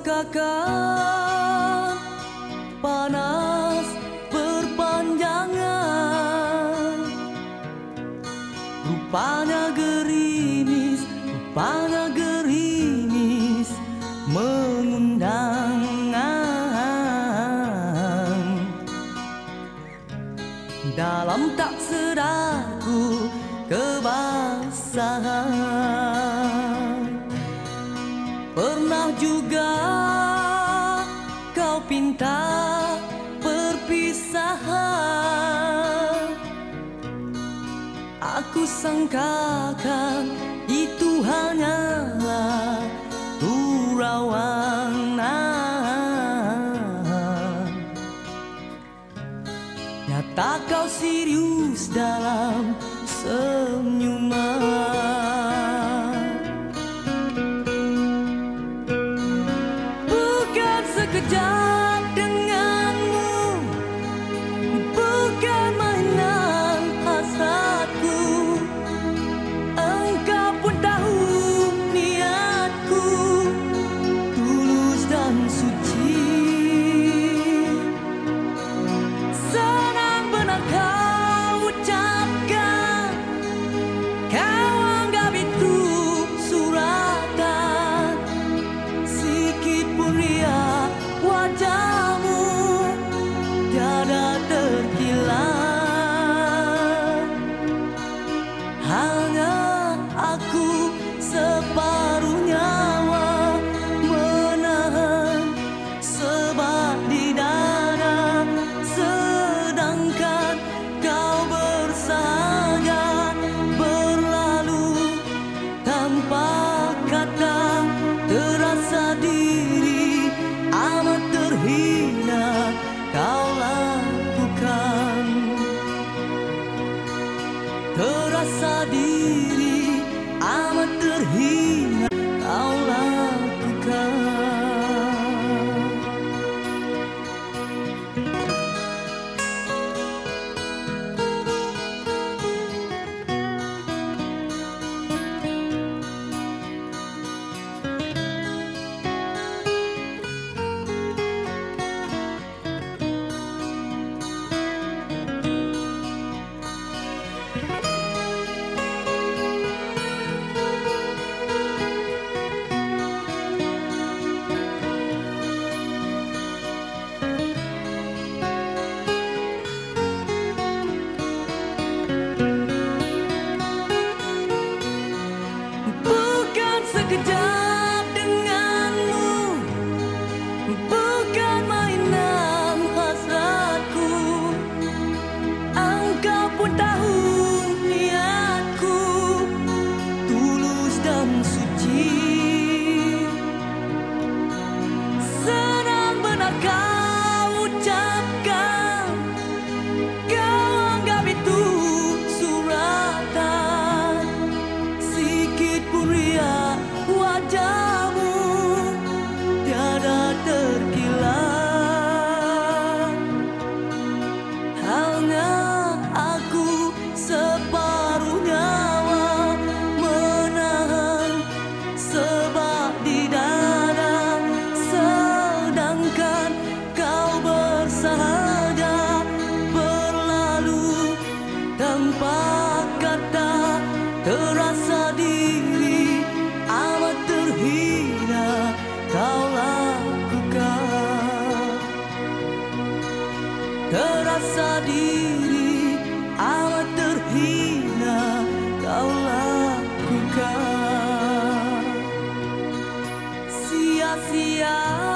rasakan panas berpanjangan. Rupanya gerimis, rupanya gerimis mengundang. Dalam tak sedarku kebasahan. Pernah juga kau pinta perpisahan. Aku sangkakan itu hanyalah gurauan Nyata kau serius dalam senyuman Hanya aku separuh nyawa Menahan sebab di dada. Sedangkan kau bersahaja Berlalu tanpa kata Terasa diri amat terhina But Terasa diri amat terhina Kau lakukan. Sia-sia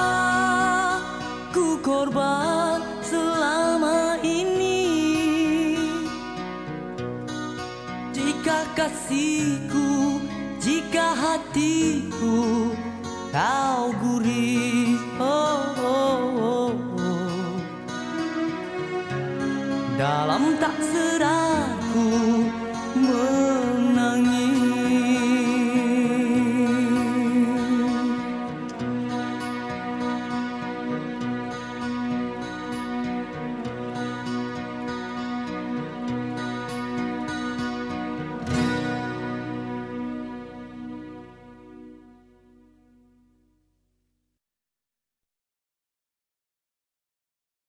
Jika kasihku, jika hatiku Kau gurih oh, oh, oh, oh. Dalam tak sedarku